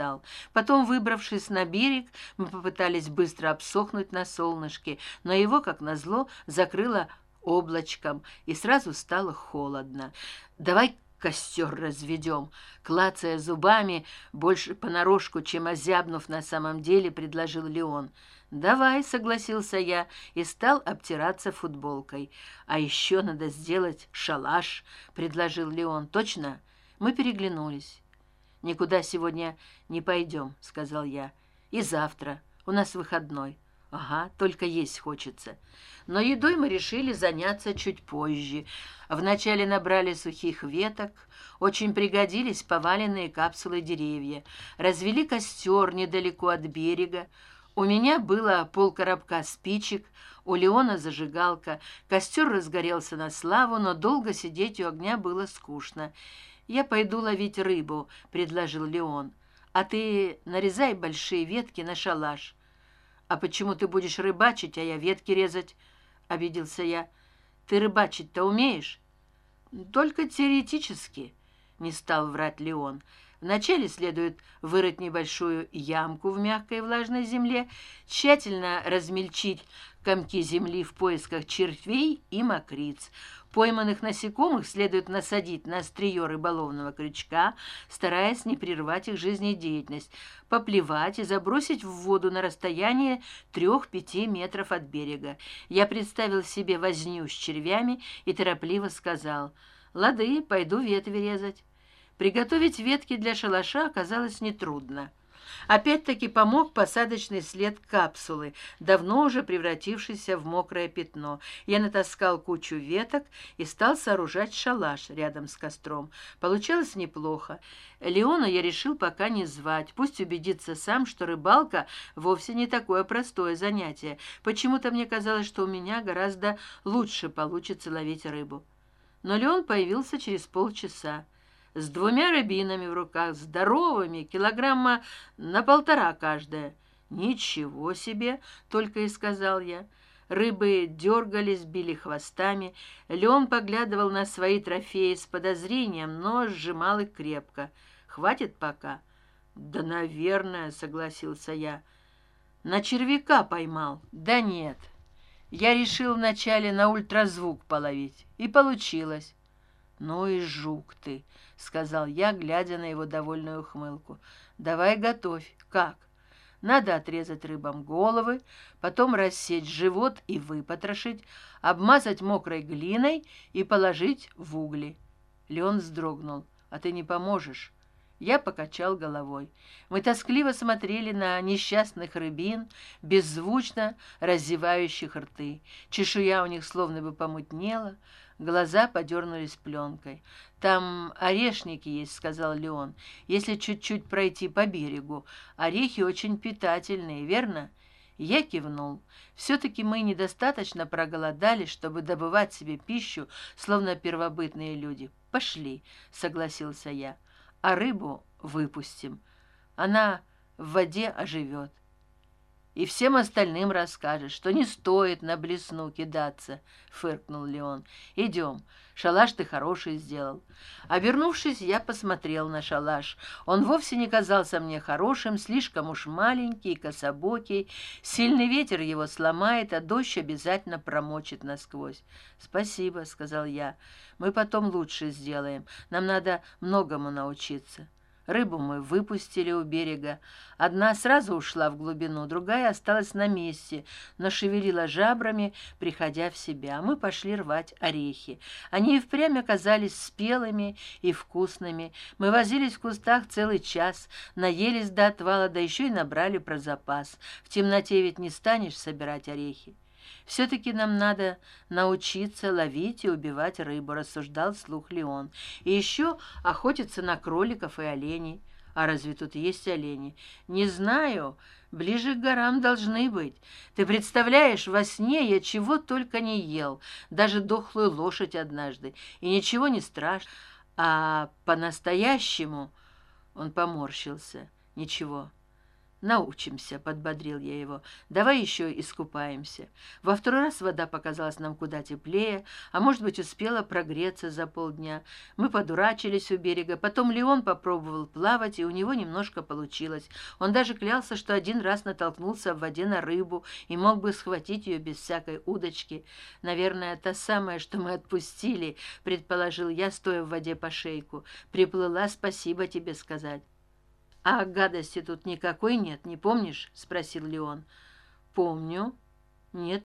стал потом выбравшись на берег мы попытались быстро обсохнуть на солнышке но его как назло закрыло облачком и сразу стало холодно. Давай костер разведем клацая зубами больше понарошку чем озябнув на самом деле предложил леон. Давай согласился я и стал обтираться футболкой. А еще надо сделать шалаш предложил леон. Точно? Мы переглянулись никуда сегодня не пойдем сказал я. И завтра. У нас выходной ага только есть хочется но едой мы решили заняться чуть позже. Вначале набрали сухих веток. Очень пригодились поваленные капсулы деревья. Развели костер недалеко от берега. У меня было полкоробка спичек у леона зажигалка. Костер разгорелся на славу но долго сидеть у огня было скучно я пойду ловить рыбу предложил леон. А ты нарезай большие ветки на шалаш а почему ты будешь рыбачить а я ветки резать обиделся я. Ты рыбачить то умеешь? Только теоретически не стал врать леон вначале следует вырыть небольшую ямку в мягкой влажной земле тщательно размельчить комки земли в поисках червей и мокриц. Пойманных насекомых следует насадить на острие рыболовного крючка стараясь не прервать их жизнедеятельность поплевать и забросить в воду на расстояние трех пяти метров от берега. Я представил себе возню с червями и торопливо сказал лады пойду ветви резать приготовить ветки для шалаша оказалось нетрудно. Опять-таки помог посадочный след капсулы давно уже превратившийся в мокрое пятно. Я натаскал кучу веток и стал сооружать шалаш рядом с костром. Получалось неплохо. Леона я решил пока не звать. Пусть убедится сам что рыбалка вовсе не такое простое занятие. Почему то мне казалось что у меня гораздо лучше получится ловить рыбу. Но леон появился через полчаса с двумя рыбинами в руках здоровыми килограмма на полтора каждая. Ничего себе только и сказал я. Рыбы дергались били хвостами. Леон поглядывал на свои трофеи с подозрением но сжимал их крепко. Хватит пока? Да наверное согласился я. На червяка поймал? Да нет. Я решил вначале на ультразвук половить. И получилось ну и жук ты сказал я глядя на его довольную ухмылку давай готовь. Как? Надо отрезать рыбам головы потом рассечь живот и выпотрошить обмазать мокрой глиной и положить в угли. Леон вздрогнул а ты не поможешь? Я покачал головой. Мы тоскливо смотрели на несчастных рыбин беззвучно разевающих рты. Чешуя у них словно бы помутнела глаза подернулись пленкой. Там орешники есть сказал леон. Если чуть чуть пройти по берегу. Орехи очень питательные верно? Я кивнул. Все таки мы недостаточно проголодались чтобы добывать себе пищу словно первобытные люди. Пошли согласился я. А рыбу выпустим. Она в воде оживет и всем остальным расскажешь что не стоит на блесну кидаться фыркнул леон идем. Шалаш ты хороший сделал. Обернувшись я посмотрел на шалаш. Он вовсе не казался мне хорошим слишком уж маленький кособокий. Сильный ветер его сломает а дождь обязательно промочит насквозь спасибо сказал я мы потом лучше сделаем. Нам надо многому научиться рыбу мы выпустили у берега. Одна сразу ушла в глубину другая осталась на месте но шевелила жабрами приходя в себя. Мы пошли рвать орехи. Они и впрямь оказались спелыми и вкусными. Мы возились в кустах целый час наелись до отвала да еще и набрали про запас. В темноте ведь не станешь собирать орехи все таки нам надо научиться ловить и убивать рыбу рассуждал слух леон. И еще охотиться на кроликов и оленей а разве тут есть олени? Не знаю. Ближе к горам должны быть. Ты представляешь во сне я чего только не ел. Даже дохлую лошадь однажды. И ничего не страшно. А по настоящему он поморщился. Ничего научимся подбодрил я его. Давай еще искупаемся во второй раз вода показалась нам куда теплее а может быть успела прогреться за полдня. Мы подурачились у берега потом леон попробовал плавать и у него немножко получилось. Он даже клялся что один раз натолкнулся в воде на рыбу и мог бы схватить ее без всякой удочки. Наверное та самая что мы отпустили предположил я стоя в воде по шейку. Приплыла спасибо тебе сказать а гадости тут никакой нет не помнишь спросил леон. Помню. Нет